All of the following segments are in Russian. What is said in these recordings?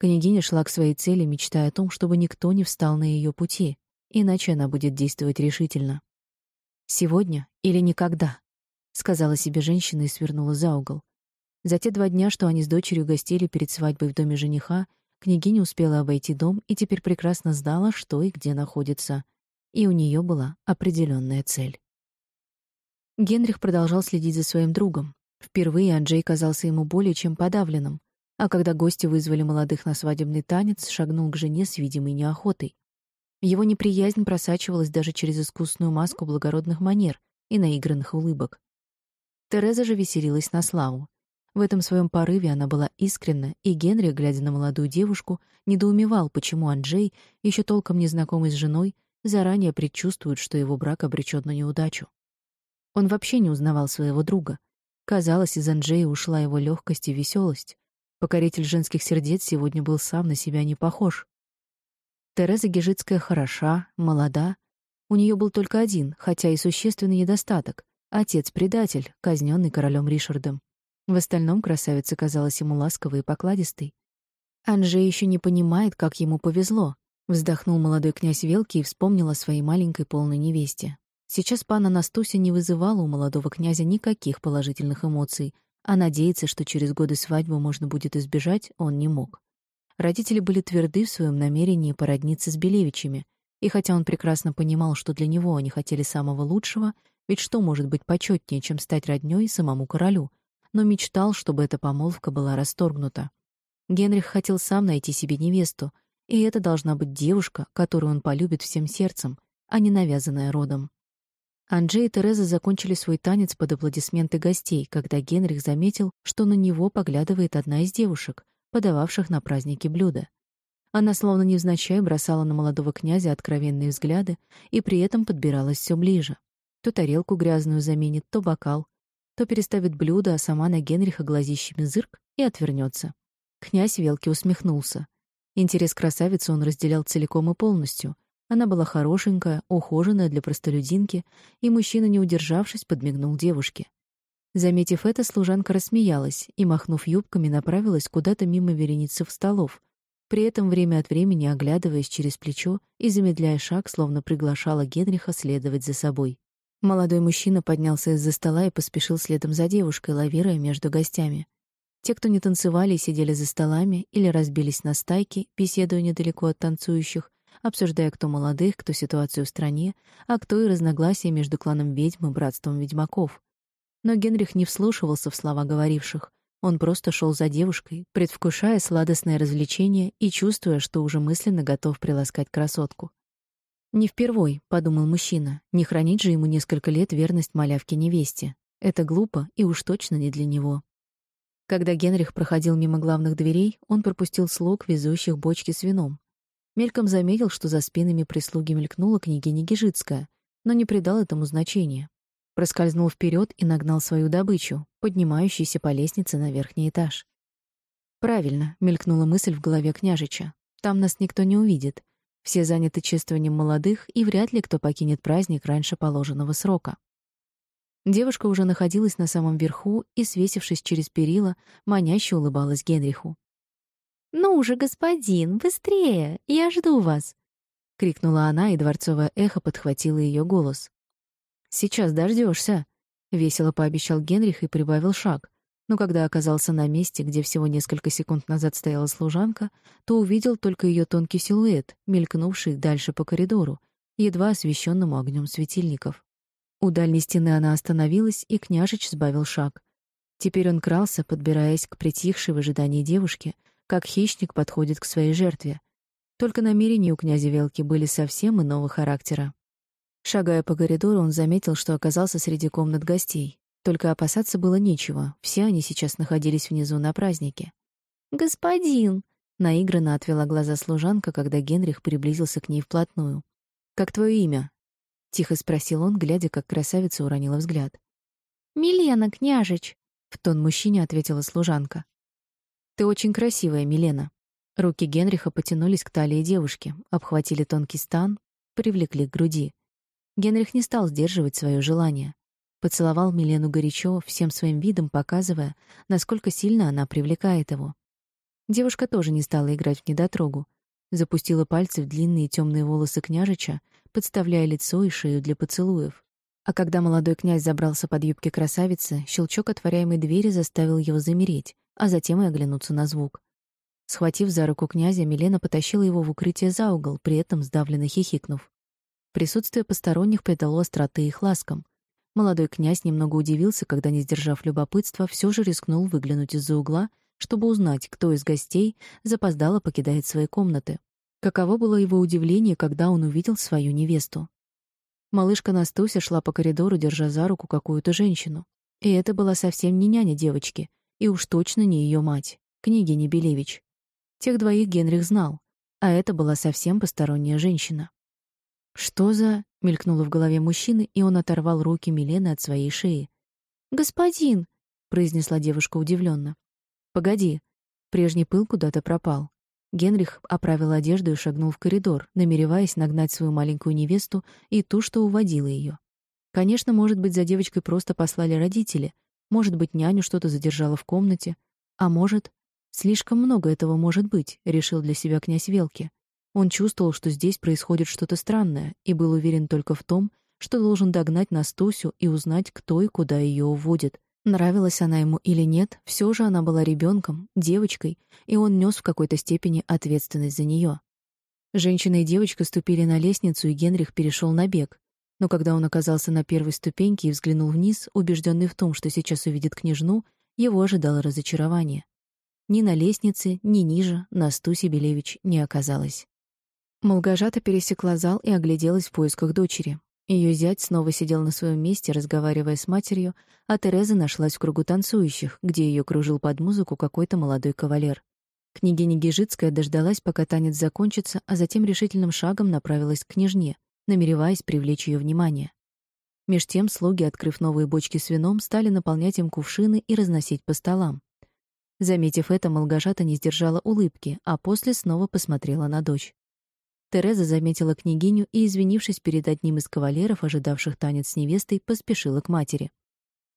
Княгиня шла к своей цели, мечтая о том, чтобы никто не встал на ее пути, иначе она будет действовать решительно. «Сегодня или никогда», — сказала себе женщина и свернула за угол. За те два дня, что они с дочерью гостили перед свадьбой в доме жениха, княгиня успела обойти дом и теперь прекрасно знала, что и где находится. И у нее была определенная цель. Генрих продолжал следить за своим другом. Впервые Анджей казался ему более чем подавленным, а когда гости вызвали молодых на свадебный танец, шагнул к жене с видимой неохотой. Его неприязнь просачивалась даже через искусную маску благородных манер и наигранных улыбок. Тереза же веселилась на славу. В этом своем порыве она была искренна, и Генри, глядя на молодую девушку, недоумевал, почему Анджей, еще толком не знакомый с женой, заранее предчувствует, что его брак обречен на неудачу. Он вообще не узнавал своего друга. Казалось, из Анджея ушла его легкость и веселость. Покоритель женских сердец сегодня был сам на себя не похож. Тереза Гежицкая хороша, молода. У нее был только один, хотя и существенный недостаток — отец-предатель, казненный королем Ришардом. В остальном красавица казалась ему ласковой и покладистой. Анжей еще не понимает, как ему повезло. Вздохнул молодой князь Велки и вспомнил о своей маленькой полной невесте. Сейчас пана Настуся не вызывала у молодого князя никаких положительных эмоций, а надеяться, что через годы свадьбы можно будет избежать, он не мог. Родители были тверды в своем намерении породниться с Белевичами, и хотя он прекрасно понимал, что для него они хотели самого лучшего, ведь что может быть почетнее, чем стать роднёй самому королю, но мечтал, чтобы эта помолвка была расторгнута. Генрих хотел сам найти себе невесту, и это должна быть девушка, которую он полюбит всем сердцем, а не навязанная родом. Анджей и Тереза закончили свой танец под аплодисменты гостей, когда Генрих заметил, что на него поглядывает одна из девушек, подававших на празднике блюда. Она словно невзначай бросала на молодого князя откровенные взгляды и при этом подбиралась все ближе. То тарелку грязную заменит, то бокал, то переставит блюдо, а сама на Генриха глазищами зырк и отвернется. Князь Велки усмехнулся. Интерес красавицы он разделял целиком и полностью. Она была хорошенькая, ухоженная для простолюдинки, и мужчина, не удержавшись, подмигнул девушке. Заметив это, служанка рассмеялась и, махнув юбками, направилась куда-то мимо вереницы в столов, при этом время от времени оглядываясь через плечо и замедляя шаг, словно приглашала Генриха следовать за собой. Молодой мужчина поднялся из-за стола и поспешил следом за девушкой, лавируя между гостями. Те, кто не танцевали, сидели за столами или разбились на стайки, беседуя недалеко от танцующих, обсуждая, кто молодых, кто ситуацию в стране, а кто и разногласия между кланом ведьм и братством ведьмаков. Но Генрих не вслушивался в слова говоривших. Он просто шел за девушкой, предвкушая сладостное развлечение и чувствуя, что уже мысленно готов приласкать красотку. «Не впервой», — подумал мужчина, — «не хранить же ему несколько лет верность малявке-невесте. Это глупо и уж точно не для него». Когда Генрих проходил мимо главных дверей, он пропустил слуг, везущих бочки с вином. Мельком заметил, что за спинами прислуги мелькнула княгиня Гижицкая, но не придал этому значения. Проскользнул вперед и нагнал свою добычу, поднимающуюся по лестнице на верхний этаж. «Правильно», — мелькнула мысль в голове княжича. «Там нас никто не увидит. Все заняты чествованием молодых, и вряд ли кто покинет праздник раньше положенного срока. Девушка уже находилась на самом верху и, свесившись через перила, маняще улыбалась Генриху. «Ну уже, господин, быстрее! Я жду вас!» — крикнула она, и дворцовое эхо подхватило ее голос. «Сейчас дождешься, весело пообещал Генрих и прибавил шаг, но когда оказался на месте, где всего несколько секунд назад стояла служанка, то увидел только ее тонкий силуэт, мелькнувший дальше по коридору, едва освещенному огнем светильников. У дальней стены она остановилась, и княжич сбавил шаг. Теперь он крался, подбираясь к притихшей в ожидании девушке, как хищник подходит к своей жертве. Только намерения у князя Велки были совсем иного характера. Шагая по коридору, он заметил, что оказался среди комнат гостей. Только опасаться было нечего, все они сейчас находились внизу на празднике. «Господин!» — наигранно отвела глаза служанка, когда Генрих приблизился к ней вплотную. «Как твое имя?» — тихо спросил он, глядя, как красавица уронила взгляд. «Милена, княжич!» — в тон мужчине ответила служанка. «Ты очень красивая, Милена». Руки Генриха потянулись к талии девушки, обхватили тонкий стан, привлекли к груди. Генрих не стал сдерживать свое желание. Поцеловал Милену горячо, всем своим видом показывая, насколько сильно она привлекает его. Девушка тоже не стала играть в недотрогу. Запустила пальцы в длинные темные волосы княжича, подставляя лицо и шею для поцелуев. А когда молодой князь забрался под юбки красавицы, щелчок отворяемой двери заставил его замереть, а затем и оглянуться на звук. Схватив за руку князя, Милена потащила его в укрытие за угол, при этом сдавленно хихикнув. Присутствие посторонних придало остроты их ласкам. Молодой князь немного удивился, когда, не сдержав любопытства, все же рискнул выглянуть из-за угла, чтобы узнать, кто из гостей запоздало покидает свои комнаты. Каково было его удивление, когда он увидел свою невесту. Малышка Настуся шла по коридору, держа за руку какую-то женщину. И это была совсем не няня девочки, и уж точно не ее мать, княгиня Белевич. Тех двоих Генрих знал, а это была совсем посторонняя женщина. «Что за...» — мелькнуло в голове мужчины, и он оторвал руки Милены от своей шеи. «Господин!» — произнесла девушка удивленно. «Погоди». Прежний пыл куда-то пропал. Генрих оправил одежду и шагнул в коридор, намереваясь нагнать свою маленькую невесту и ту, что уводила ее. Конечно, может быть, за девочкой просто послали родители, может быть, няню что-то задержала в комнате, а может, слишком много этого может быть, решил для себя князь Велки. Он чувствовал, что здесь происходит что-то странное, и был уверен только в том, что должен догнать Настусю и узнать, кто и куда ее уводит. Нравилась она ему или нет, все же она была ребенком, девочкой, и он нес в какой-то степени ответственность за нее. Женщина и девочка ступили на лестницу, и Генрих перешел на бег. Но когда он оказался на первой ступеньке и взглянул вниз, убежденный в том, что сейчас увидит княжну, его ожидало разочарование. Ни на лестнице, ни ниже Настуси Белевич не оказалось. Молгожата пересекла зал и огляделась в поисках дочери. Ее зять снова сидел на своем месте, разговаривая с матерью, а Тереза нашлась в кругу танцующих, где ее кружил под музыку какой-то молодой кавалер. Княгиня Гижицкая дождалась, пока танец закончится, а затем решительным шагом направилась к княжне, намереваясь привлечь ее внимание. Меж тем слуги, открыв новые бочки с вином, стали наполнять им кувшины и разносить по столам. Заметив это, Молгожата не сдержала улыбки, а после снова посмотрела на дочь. Тереза заметила княгиню и, извинившись перед одним из кавалеров, ожидавших танец с невестой, поспешила к матери.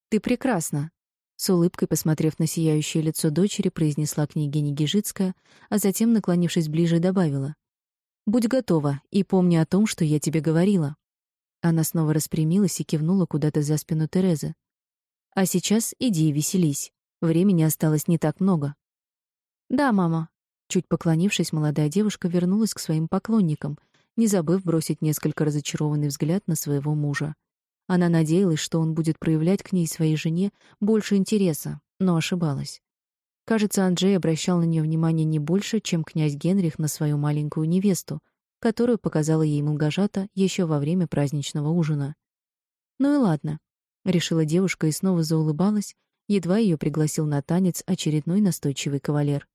«Ты прекрасна!» С улыбкой, посмотрев на сияющее лицо дочери, произнесла княгиня Гижицкая, а затем, наклонившись ближе, добавила. «Будь готова и помни о том, что я тебе говорила». Она снова распрямилась и кивнула куда-то за спину Терезы. «А сейчас иди и веселись. Времени осталось не так много». «Да, мама», Чуть поклонившись, молодая девушка вернулась к своим поклонникам, не забыв бросить несколько разочарованный взгляд на своего мужа. Она надеялась, что он будет проявлять к ней своей жене больше интереса, но ошибалась. Кажется, Анджей обращал на нее внимание не больше, чем князь Генрих на свою маленькую невесту, которую показала ей Мулгажата еще во время праздничного ужина. Ну и ладно, решила девушка и снова заулыбалась, едва ее пригласил на танец очередной настойчивый кавалер.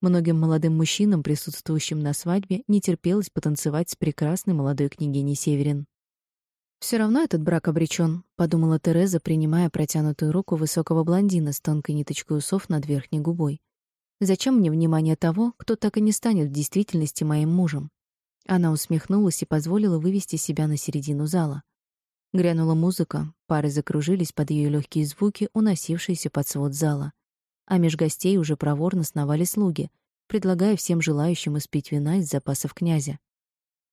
Многим молодым мужчинам, присутствующим на свадьбе, не терпелось потанцевать с прекрасной молодой княгиней Северин. Все равно этот брак обречен, подумала Тереза, принимая протянутую руку высокого блондина с тонкой ниточкой усов над верхней губой. Зачем мне внимание того, кто так и не станет в действительности моим мужем? Она усмехнулась и позволила вывести себя на середину зала. Грянула музыка, пары закружились под ее легкие звуки, уносившиеся под свод зала а меж гостей уже проворно сновали слуги, предлагая всем желающим испить вина из запасов князя.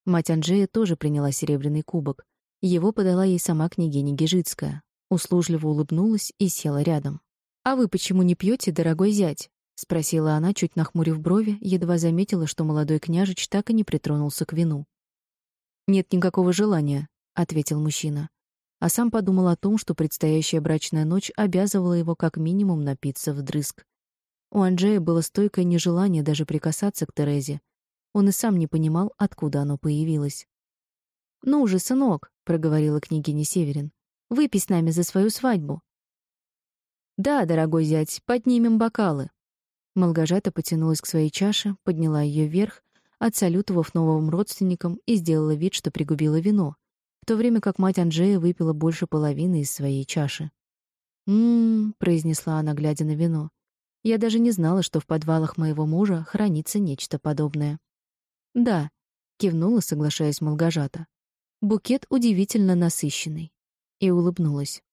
Мать Анжея тоже приняла серебряный кубок. Его подала ей сама княгиня Гежицкая. Услужливо улыбнулась и села рядом. «А вы почему не пьете, дорогой зять?» — спросила она, чуть нахмурив брови, едва заметила, что молодой княжич так и не притронулся к вину. «Нет никакого желания», — ответил мужчина а сам подумал о том, что предстоящая брачная ночь обязывала его как минимум напиться вдрызг. У Анджея было стойкое нежелание даже прикасаться к Терезе. Он и сам не понимал, откуда оно появилось. «Ну уже, сынок», — проговорила княгиня Северин, — «выпей с нами за свою свадьбу». «Да, дорогой зять, поднимем бокалы». Молгожата потянулась к своей чаше, подняла ее вверх, отсалютовав новым родственникам и сделала вид, что пригубила вино, в то время как мать Анжея выпила больше половины из своей чаши. «М-м-м», произнесла она, глядя на вино. «Я даже не знала, что в подвалах моего мужа хранится нечто подобное». «Да», — кивнула, соглашаясь Молгожата. «Букет удивительно насыщенный». И улыбнулась.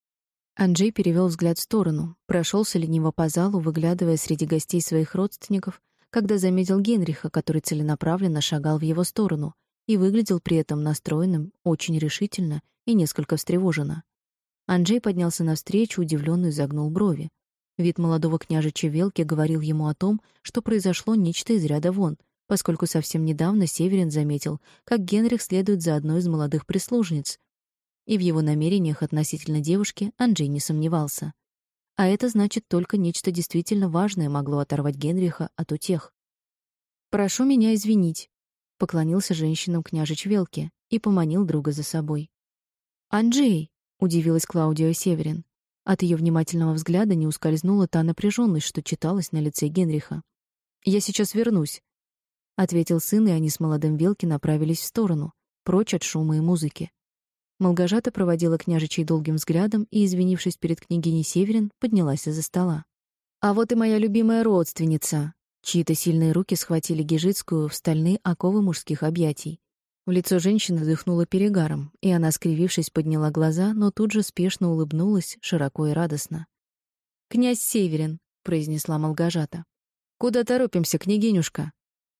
Анджей перевел взгляд в сторону, прошелся лениво по залу, выглядывая среди гостей своих родственников, когда заметил Генриха, который целенаправленно шагал в его сторону и выглядел при этом настроенным очень решительно и несколько встревоженно. Анджей поднялся навстречу, удивленно изогнул брови. Вид молодого княжича Велки говорил ему о том, что произошло нечто из ряда вон, поскольку совсем недавно Северин заметил, как Генрих следует за одной из молодых прислужниц, и в его намерениях относительно девушки Анджей не сомневался. А это значит, только нечто действительно важное могло оторвать Генриха от утех. «Прошу меня извинить», — поклонился женщинам княжич Велки и поманил друга за собой. «Анджей!» — удивилась Клаудия Северин. От ее внимательного взгляда не ускользнула та напряженность, что читалась на лице Генриха. «Я сейчас вернусь», — ответил сын, и они с молодым Велки направились в сторону, прочь от шума и музыки. Молгожата проводила княжичей долгим взглядом и, извинившись перед княгиней Северин, поднялась из-за стола. «А вот и моя любимая родственница!» Чьи-то сильные руки схватили Гижицкую в стальные оковы мужских объятий. В лицо женщины дыхнуло перегаром, и она, скривившись, подняла глаза, но тут же спешно улыбнулась, широко и радостно. «Князь Северин», — произнесла Молгожата. «Куда торопимся, княгинюшка?»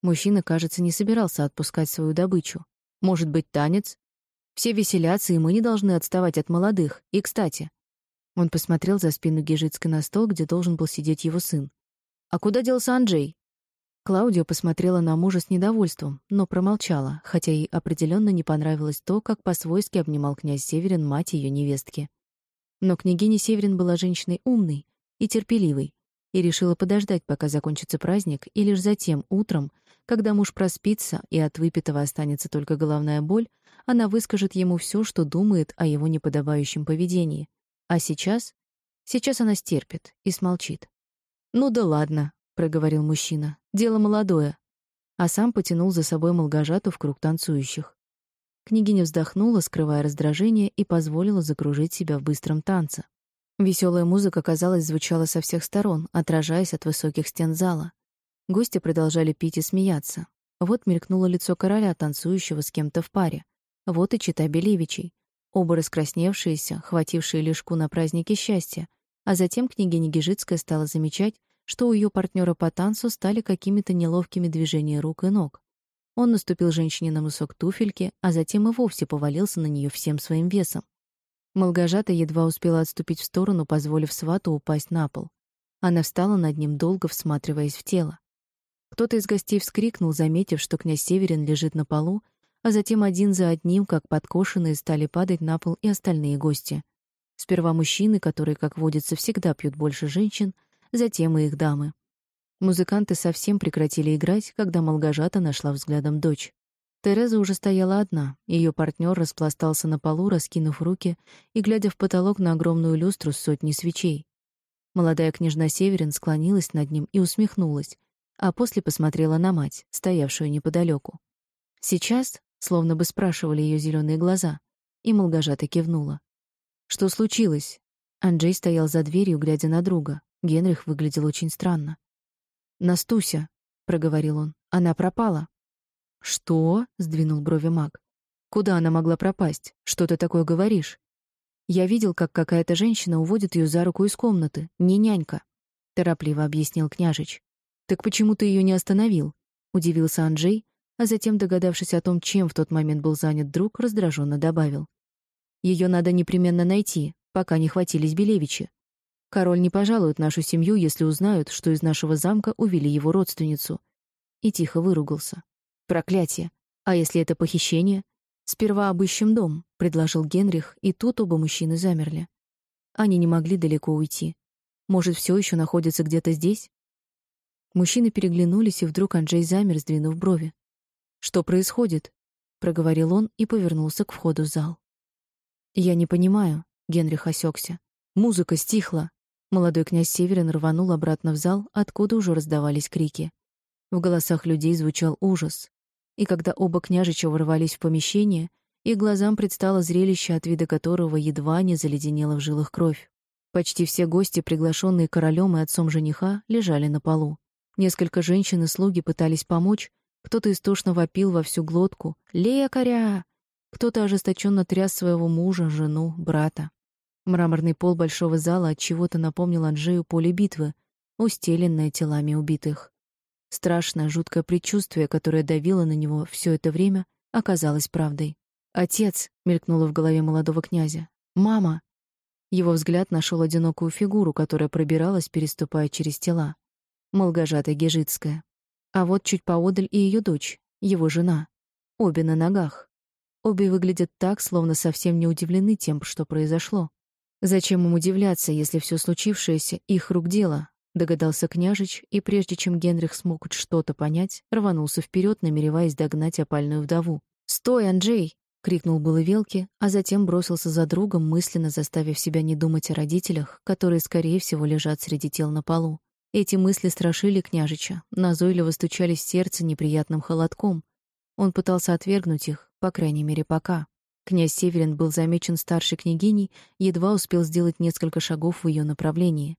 Мужчина, кажется, не собирался отпускать свою добычу. «Может быть, танец? Все веселятся, и мы не должны отставать от молодых. И, кстати...» Он посмотрел за спину Гижицкой на стол, где должен был сидеть его сын. «А куда делся Анджей?» Клаудио посмотрела на мужа с недовольством, но промолчала, хотя ей определенно не понравилось то, как по-свойски обнимал князь Северин мать ее невестки. Но княгиня Северин была женщиной умной и терпеливой, и решила подождать, пока закончится праздник, и лишь затем, утром, когда муж проспится и от выпитого останется только головная боль, она выскажет ему все, что думает о его неподобающем поведении. А сейчас? Сейчас она стерпит и смолчит. «Ну да ладно», — проговорил мужчина, — «дело молодое». А сам потянул за собой Молгожату в круг танцующих. Княгиня вздохнула, скрывая раздражение, и позволила закружить себя в быстром танце. Веселая музыка, казалось, звучала со всех сторон, отражаясь от высоких стен зала. Гости продолжали пить и смеяться. Вот мелькнуло лицо короля, танцующего с кем-то в паре. Вот и чита Белевичей, оба раскрасневшиеся, хватившие лишку на празднике счастья, а затем княгиня Гижицкая стала замечать, что у ее партнера по танцу стали какими-то неловкими движения рук и ног. Он наступил женщине на мысок туфельки, а затем и вовсе повалился на нее всем своим весом. Молгожата едва успела отступить в сторону, позволив свату упасть на пол. Она встала над ним, долго всматриваясь в тело. Кто-то из гостей вскрикнул, заметив, что князь Северин лежит на полу, а затем один за одним, как подкошенные, стали падать на пол и остальные гости. Сперва мужчины, которые, как водится, всегда пьют больше женщин, затем и их дамы. Музыканты совсем прекратили играть, когда Молгожата нашла взглядом дочь. Тереза уже стояла одна, ее партнер распластался на полу, раскинув руки и глядя в потолок на огромную люстру с сотней свечей. Молодая княжна Северин склонилась над ним и усмехнулась, а после посмотрела на мать, стоявшую неподалеку. Сейчас, словно бы спрашивали ее зеленые глаза, и Молгожата кивнула. Что случилось? Анджей стоял за дверью, глядя на друга. Генрих выглядел очень странно. «Настуся», — проговорил он, — «она пропала». «Что?» — сдвинул брови маг. «Куда она могла пропасть? Что ты такое говоришь?» «Я видел, как какая-то женщина уводит ее за руку из комнаты, не нянька», — торопливо объяснил княжич. «Так почему ты ее не остановил?» — удивился Анджей, а затем, догадавшись о том, чем в тот момент был занят друг, раздраженно добавил. Ее надо непременно найти, пока не хватились Белевичи. Король не пожалует нашу семью, если узнают, что из нашего замка увели его родственницу». И тихо выругался. «Проклятие! А если это похищение?» «Сперва обыщем дом», — предложил Генрих, и тут оба мужчины замерли. Они не могли далеко уйти. Может, все еще находится где-то здесь? Мужчины переглянулись, и вдруг Анджей замер, сдвинув брови. «Что происходит?» — проговорил он и повернулся к входу в зал. «Я не понимаю», — Генрих осекся. «Музыка стихла». Молодой князь Северин рванул обратно в зал, откуда уже раздавались крики. В голосах людей звучал ужас. И когда оба княжича ворвались в помещение, их глазам предстало зрелище, от вида которого едва не заледенела в жилах кровь. Почти все гости, приглашенные королем и отцом жениха, лежали на полу. Несколько женщин и слуги пытались помочь, кто-то истошно вопил во всю глотку «Лекаря!», кто-то ожесточенно тряс своего мужа, жену, брата. Мраморный пол большого зала от чего-то напомнил Анжею поле битвы, устеленное телами убитых. Страшное, жуткое предчувствие, которое давило на него все это время, оказалось правдой. «Отец!» — мелькнуло в голове молодого князя. «Мама!» Его взгляд нашел одинокую фигуру, которая пробиралась, переступая через тела. Молгожатая Гежицкая. А вот чуть поодаль и ее дочь, его жена. Обе на ногах. Обе выглядят так, словно совсем не удивлены тем, что произошло. Зачем им удивляться, если все случившееся — их рук дело? Догадался княжич, и прежде чем Генрих смог хоть что-то понять, рванулся вперед, намереваясь догнать опальную вдову. «Стой, Анджей!» — крикнул было Велки, а затем бросился за другом, мысленно заставив себя не думать о родителях, которые, скорее всего, лежат среди тел на полу. Эти мысли страшили княжича, назойливо стучали в сердце неприятным холодком. Он пытался отвергнуть их, по крайней мере, пока. Князь Северин был замечен старшей княгиней, едва успел сделать несколько шагов в ее направлении.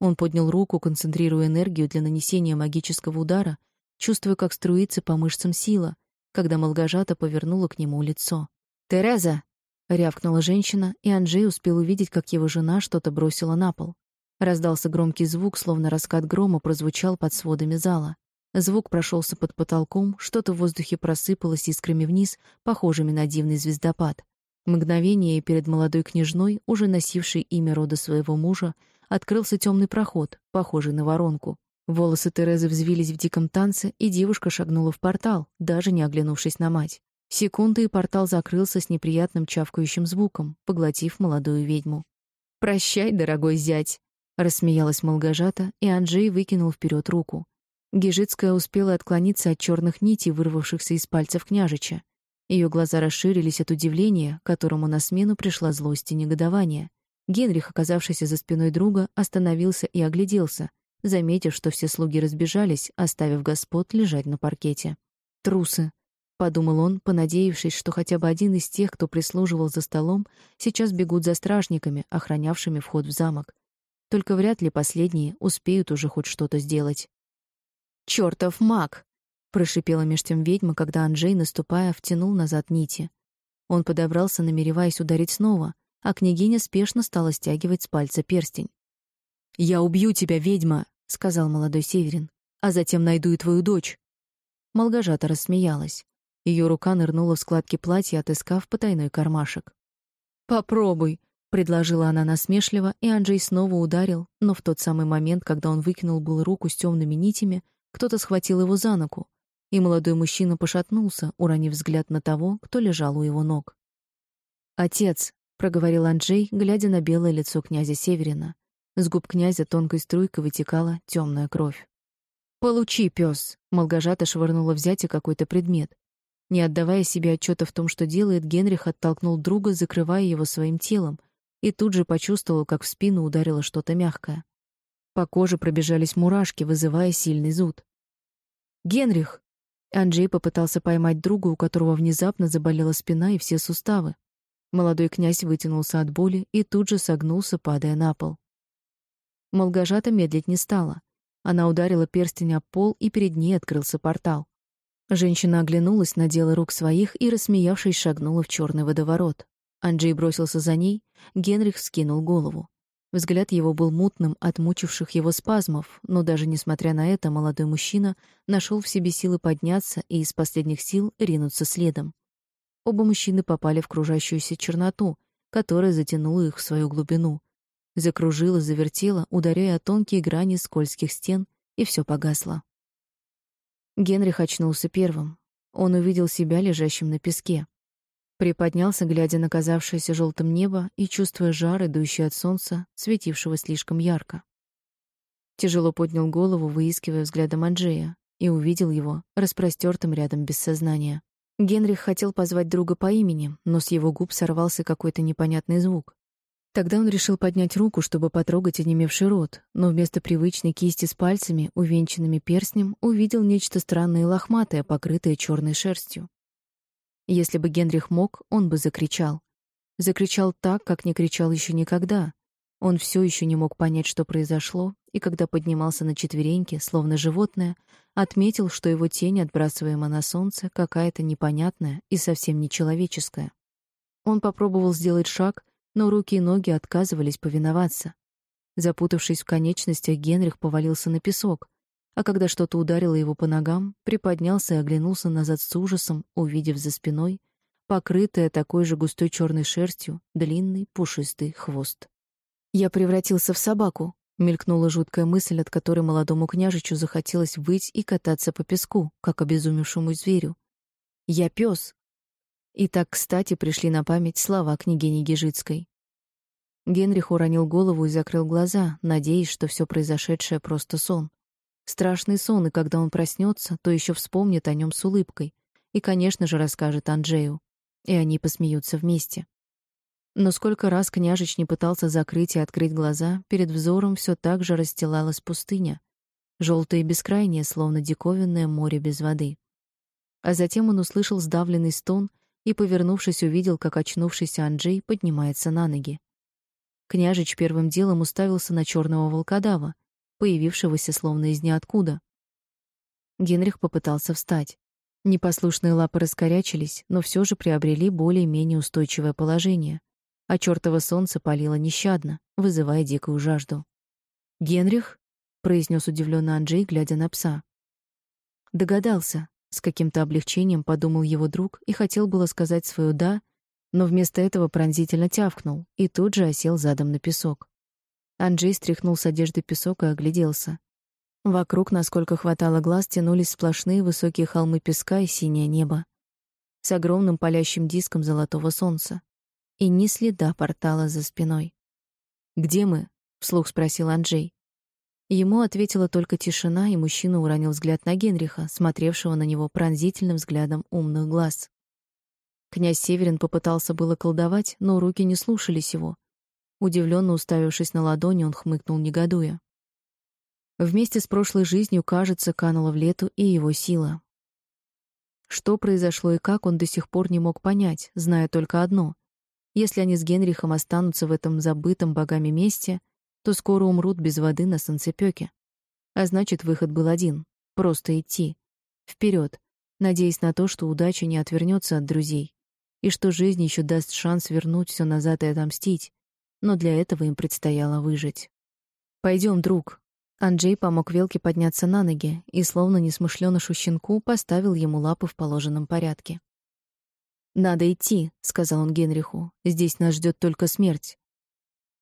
Он поднял руку, концентрируя энергию для нанесения магического удара, чувствуя, как струится по мышцам сила, когда Молгожата повернула к нему лицо. «Тереза!» — рявкнула женщина, и Анджей успел увидеть, как его жена что-то бросила на пол. Раздался громкий звук, словно раскат грома прозвучал под сводами зала. Звук прошелся под потолком, что-то в воздухе просыпалось искрами вниз, похожими на дивный звездопад. Мгновение перед молодой княжной, уже носившей имя рода своего мужа, открылся темный проход, похожий на воронку. Волосы Терезы взвились в диком танце, и девушка шагнула в портал, даже не оглянувшись на мать. Секунды, и портал закрылся с неприятным чавкающим звуком, поглотив молодую ведьму. «Прощай, дорогой зять!» Рассмеялась Молгожата, и Анджей выкинул вперед руку. Гижицкая успела отклониться от черных нитей, вырвавшихся из пальцев княжича. Ее глаза расширились от удивления, которому на смену пришла злость и негодование. Генрих, оказавшийся за спиной друга, остановился и огляделся, заметив, что все слуги разбежались, оставив господ лежать на паркете. «Трусы», — подумал он, понадеявшись, что хотя бы один из тех, кто прислуживал за столом, сейчас бегут за стражниками, охранявшими вход в замок. Только вряд ли последние успеют уже хоть что-то сделать. «Чёртов маг!» — прошипела меж тем ведьма, когда Анджей, наступая, втянул назад нити. Он подобрался, намереваясь ударить снова, а княгиня спешно стала стягивать с пальца перстень. «Я убью тебя, ведьма!» — сказал молодой Северин. «А затем найду и твою дочь». Молгожата рассмеялась. Ее рука нырнула в складки платья, отыскав потайной кармашек. «Попробуй», — предложила она насмешливо, и Анджей снова ударил, но в тот самый момент, когда он выкинул был руку с темными нитями, кто-то схватил его за ногу, и молодой мужчина пошатнулся, уронив взгляд на того, кто лежал у его ног. «Отец», — проговорил Анджей, глядя на белое лицо князя Северина. С губ князя тонкой струйкой вытекала темная кровь. «Получи, пес!» — Молгожата швырнула в какой-то предмет. Не отдавая себе отчета в том, что делает, Генрих оттолкнул друга, закрывая его своим телом, и тут же почувствовал, как в спину ударило что-то мягкое. По коже пробежались мурашки, вызывая сильный зуд. «Генрих!» Анджей попытался поймать друга, у которого внезапно заболела спина и все суставы. Молодой князь вытянулся от боли и тут же согнулся, падая на пол. Молгожата медлить не стала. Она ударила перстень об пол, и перед ней открылся портал. Женщина оглянулась на дело рук своих и, рассмеявшись, шагнула в черный водоворот. Анджей бросился за ней, Генрих вскинул голову. Взгляд его был мутным от мучивших его спазмов, но даже несмотря на это молодой мужчина нашел в себе силы подняться и из последних сил ринуться следом. Оба мужчины попали в кружащуюся черноту, которая затянула их в свою глубину. Закружила, завертела, ударяя о тонкие грани скользких стен, и все погасло. Генрих очнулся первым. Он увидел себя лежащим на песке. Приподнялся, глядя на казавшееся желтым небо и чувствуя жар, идущий от солнца, светившего слишком ярко. Тяжело поднял голову, выискивая взглядом Анджея, и увидел его, распростертым рядом без сознания. Генрих хотел позвать друга по имени, но с его губ сорвался какой-то непонятный звук. Тогда он решил поднять руку, чтобы потрогать онемевший рот, но вместо привычной кисти с пальцами, увенчанными перстнем, увидел нечто странное и лохматое, покрытое черной шерстью. Если бы Генрих мог, он бы закричал. Закричал так, как не кричал еще никогда. Он все еще не мог понять, что произошло, и когда поднимался на четвереньки, словно животное, отметил, что его тень, отбрасываемая на солнце, какая-то непонятная и совсем нечеловеческая. Он попробовал сделать шаг, но руки и ноги отказывались повиноваться. Запутавшись в конечностях, Генрих повалился на песок, а когда что-то ударило его по ногам, приподнялся и оглянулся назад с ужасом, увидев за спиной покрытая такой же густой черной шерстью длинный пушистый хвост. Я превратился в собаку, мелькнула жуткая мысль, от которой молодому княжичу захотелось выйти и кататься по песку, как обезумевшему зверю. Я пес. И так, кстати, пришли на память слова княгини Гижицкой. Генрих уронил голову и закрыл глаза, надеясь, что все произошедшее просто сон. Страшный сон, и когда он проснется, то еще вспомнит о нем с улыбкой и, конечно же, расскажет Анджею, и они посмеются вместе. Но сколько раз княжич не пытался закрыть и открыть глаза, перед взором все так же расстилалась пустыня, желтая и бескрайняя, словно диковинное море без воды. А затем он услышал сдавленный стон и, повернувшись, увидел, как очнувшийся Анджей поднимается на ноги. Княжич первым делом уставился на черного волкодава, появившегося словно из ниоткуда. Генрих попытался встать. Непослушные лапы раскорячились, но все же приобрели более-менее устойчивое положение, а чёртово солнце палило нещадно, вызывая дикую жажду. «Генрих?» — произнес удивленно Анджей, глядя на пса. Догадался, с каким-то облегчением подумал его друг и хотел было сказать свое «да», но вместо этого пронзительно тявкнул и тут же осел задом на песок. Анджей стряхнул с одежды песок и огляделся. Вокруг, насколько хватало глаз, тянулись сплошные высокие холмы песка и синее небо с огромным палящим диском золотого солнца и ни следа портала за спиной. «Где мы?» — вслух спросил Анджей. Ему ответила только тишина, и мужчина уронил взгляд на Генриха, смотревшего на него пронзительным взглядом умных глаз. Князь Северин попытался было колдовать, но руки не слушались его. Удивленно уставившись на ладони, он хмыкнул, негодуя. Вместе с прошлой жизнью, кажется, канула в лету и его сила. Что произошло и как, он до сих пор не мог понять, зная только одно. Если они с Генрихом останутся в этом забытом богами месте, то скоро умрут без воды на солнцепёке. А значит, выход был один — просто идти. вперед, надеясь на то, что удача не отвернется от друзей и что жизнь еще даст шанс вернуть все назад и отомстить, но для этого им предстояло выжить. Пойдем, друг». Анджей помог Велке подняться на ноги и, словно несмышлёнышу щенку, поставил ему лапы в положенном порядке. «Надо идти», — сказал он Генриху. «Здесь нас ждет только смерть».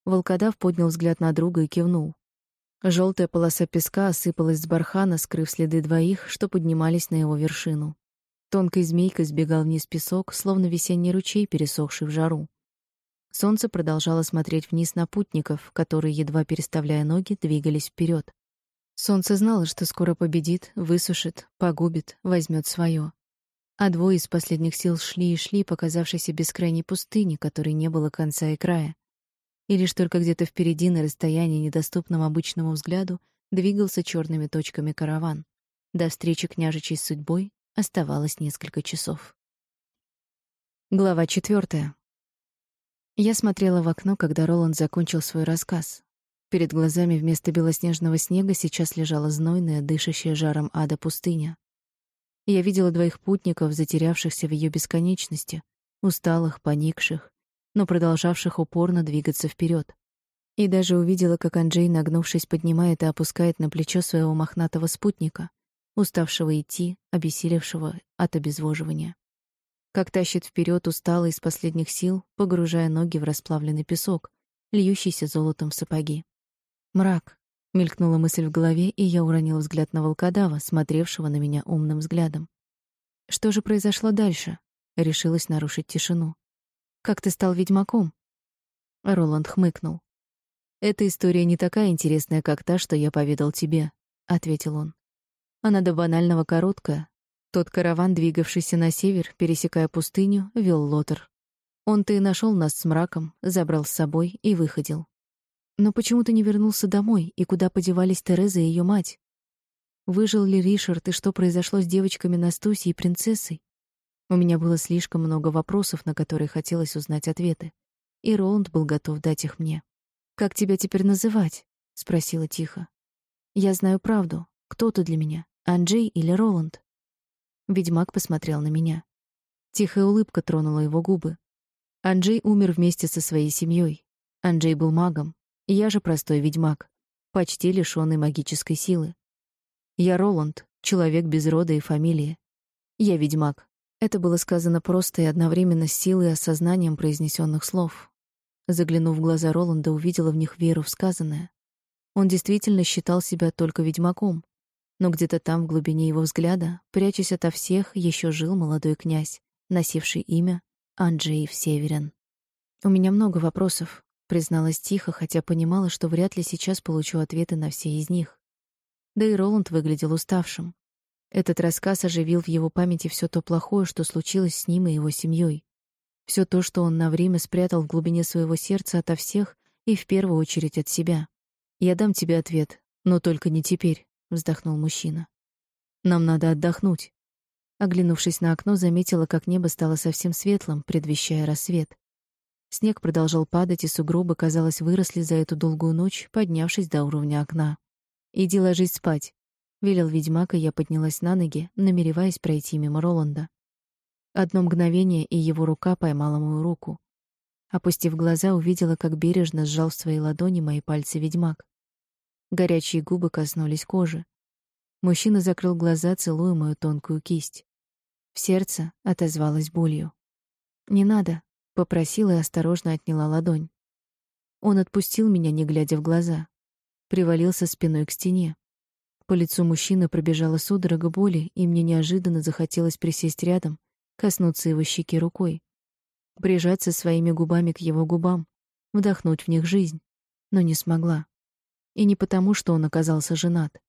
Волкодав поднял взгляд на друга и кивнул. Желтая полоса песка осыпалась с бархана, скрыв следы двоих, что поднимались на его вершину. Тонкой змейкой сбегал вниз песок, словно весенний ручей, пересохший в жару. Солнце продолжало смотреть вниз на путников, которые, едва переставляя ноги, двигались вперед. Солнце знало, что скоро победит, высушит, погубит, возьмет свое. А двое из последних сил шли и шли по бескрайней пустыне, которой не было конца и края. И лишь только где-то впереди, на расстоянии, недоступном обычному взгляду, двигался черными точками караван. До встречи княжичей с судьбой Оставалось несколько часов. Глава четвертая. Я смотрела в окно, когда Роланд закончил свой рассказ. Перед глазами вместо белоснежного снега сейчас лежала знойная, дышащая жаром ада пустыня. Я видела двоих путников, затерявшихся в ее бесконечности, усталых, поникших, но продолжавших упорно двигаться вперед. И даже увидела, как Анджей, нагнувшись, поднимает и опускает на плечо своего мохнатого спутника — уставшего идти, обессилевшего от обезвоживания. Как тащит вперед усталый из последних сил, погружая ноги в расплавленный песок, льющийся золотом в сапоги. «Мрак», — мелькнула мысль в голове, и я уронил взгляд на волкодава, смотревшего на меня умным взглядом. «Что же произошло дальше?» — решилась нарушить тишину. «Как ты стал ведьмаком?» Роланд хмыкнул. «Эта история не такая интересная, как та, что я поведал тебе», — ответил он. Она до банального короткая. Тот караван, двигавшийся на север, пересекая пустыню, вел Лотер. Он-то и нашел нас с мраком, забрал с собой и выходил. Но почему ты не вернулся домой, и куда подевались Тереза и ее мать? Выжил ли Ришард, и что произошло с девочками Настусей и принцессой? У меня было слишком много вопросов, на которые хотелось узнать ответы, и Роланд был готов дать их мне. «Как тебя теперь называть?» — спросила тихо. «Я знаю правду. Кто ты для меня? Анджей или Роланд? Ведьмак посмотрел на меня. Тихая улыбка тронула его губы. Анджей умер вместе со своей семьей. Анджей был магом, я же простой ведьмак, почти лишённый магической силы. Я Роланд, человек без рода и фамилии. Я ведьмак. Это было сказано просто и одновременно с силой и осознанием произнесенных слов. Заглянув в глаза Роланда, увидела в них веру в сказанное. Он действительно считал себя только ведьмаком, но где-то там, в глубине его взгляда, прячась ото всех, еще жил молодой князь, носивший имя Анджеев Северин. «У меня много вопросов», — призналась тихо, хотя понимала, что вряд ли сейчас получу ответы на все из них. Да и Роланд выглядел уставшим. Этот рассказ оживил в его памяти все то плохое, что случилось с ним и его семьей. Все то, что он на время спрятал в глубине своего сердца ото всех и в первую очередь от себя. «Я дам тебе ответ, но только не теперь», — вздохнул мужчина. «Нам надо отдохнуть». Оглянувшись на окно, заметила, как небо стало совсем светлым, предвещая рассвет. Снег продолжал падать, и сугробы, казалось, выросли за эту долгую ночь, поднявшись до уровня окна. «Иди ложись спать», — велел ведьмак, и я поднялась на ноги, намереваясь пройти мимо Роланда. Одно мгновение, и его рука поймала мою руку. Опустив глаза, увидела, как бережно сжал в своей ладони мои пальцы ведьмак. Горячие губы коснулись кожи. Мужчина закрыл глаза, целуя мою тонкую кисть. В сердце отозвалась болью. «Не надо», — попросила и осторожно отняла ладонь. Он отпустил меня, не глядя в глаза. Привалился спиной к стене. По лицу мужчины пробежала судорога боли, и мне неожиданно захотелось присесть рядом, коснуться его щеки рукой прижаться своими губами к его губам, вдохнуть в них жизнь, но не смогла. И не потому, что он оказался женат.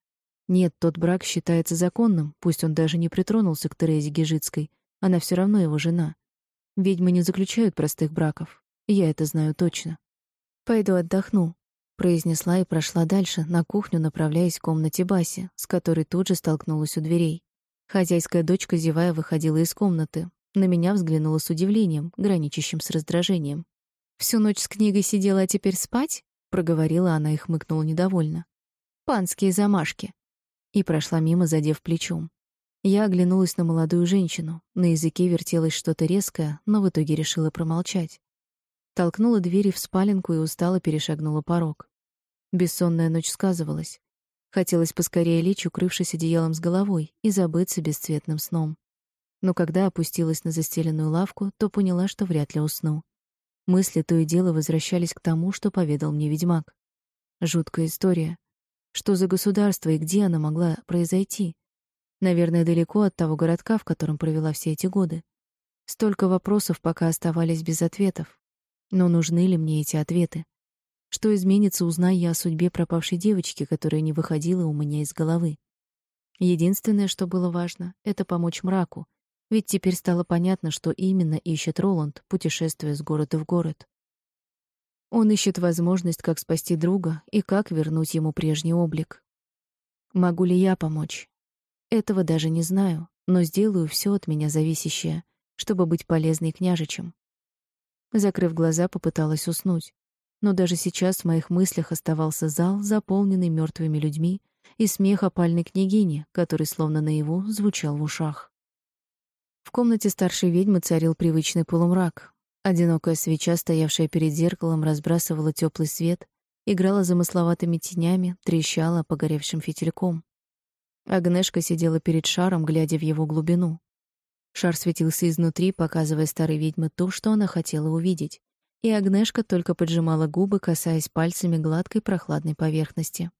Нет, тот брак считается законным, пусть он даже не притронулся к Терезе Гежицкой, она все равно его жена. Ведьмы не заключают простых браков, я это знаю точно. «Пойду отдохну», — произнесла и прошла дальше, на кухню, направляясь к комнате Баси, с которой тут же столкнулась у дверей. Хозяйская дочка, зевая, выходила из комнаты, на меня взглянула с удивлением, граничащим с раздражением. «Всю ночь с книгой сидела, а теперь спать?» — проговорила она и хмыкнула недовольно. «Панские замашки!» И прошла мимо, задев плечом. Я оглянулась на молодую женщину. На языке вертелось что-то резкое, но в итоге решила промолчать. Толкнула двери в спаленку и устало перешагнула порог. Бессонная ночь сказывалась. Хотелось поскорее лечь, укрывшись одеялом с головой, и забыться бесцветным сном но когда опустилась на застеленную лавку, то поняла, что вряд ли усну. Мысли то и дело возвращались к тому, что поведал мне ведьмак. Жуткая история. Что за государство и где она могла произойти? Наверное, далеко от того городка, в котором провела все эти годы. Столько вопросов пока оставались без ответов. Но нужны ли мне эти ответы? Что изменится, узная я о судьбе пропавшей девочки, которая не выходила у меня из головы? Единственное, что было важно, — это помочь мраку, ведь теперь стало понятно, что именно ищет Роланд, путешествуя с города в город. Он ищет возможность, как спасти друга и как вернуть ему прежний облик. Могу ли я помочь? Этого даже не знаю, но сделаю все от меня зависящее, чтобы быть полезной княжичем. Закрыв глаза, попыталась уснуть. Но даже сейчас в моих мыслях оставался зал, заполненный мертвыми людьми, и смех опальной княгини, который словно наяву звучал в ушах. В комнате старшей ведьмы царил привычный полумрак. Одинокая свеча, стоявшая перед зеркалом, разбрасывала теплый свет, играла замысловатыми тенями, трещала погоревшим фитильком. Агнешка сидела перед шаром, глядя в его глубину. Шар светился изнутри, показывая старой ведьме то, что она хотела увидеть, и Агнешка только поджимала губы, касаясь пальцами гладкой прохладной поверхности.